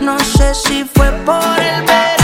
No sé si fue por el verano.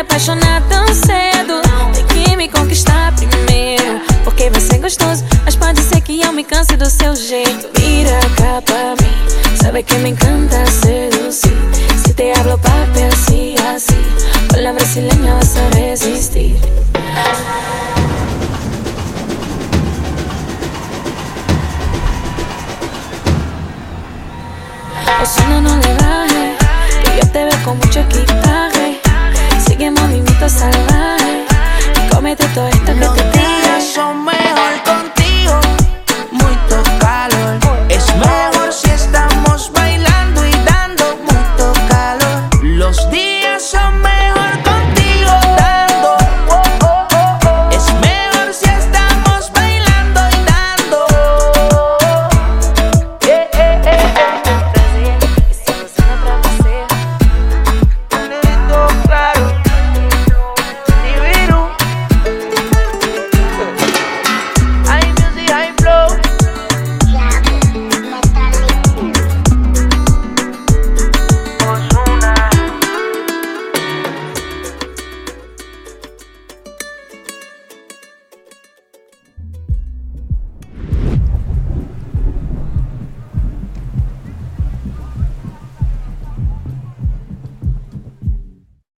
Apaixonar tão cedo. Tem que me conquistar primeiro. Porque vai ser gostoso, mas pode ser que eu me canse do seu jeito. Vira cá pra mim, sabe que me encanta seducir. Se te hablo papi así, así, con la brasileña vas a resistir. O si no, le baje. Y yo te veo con mucho equipaje. Sigue movimiento salvaje.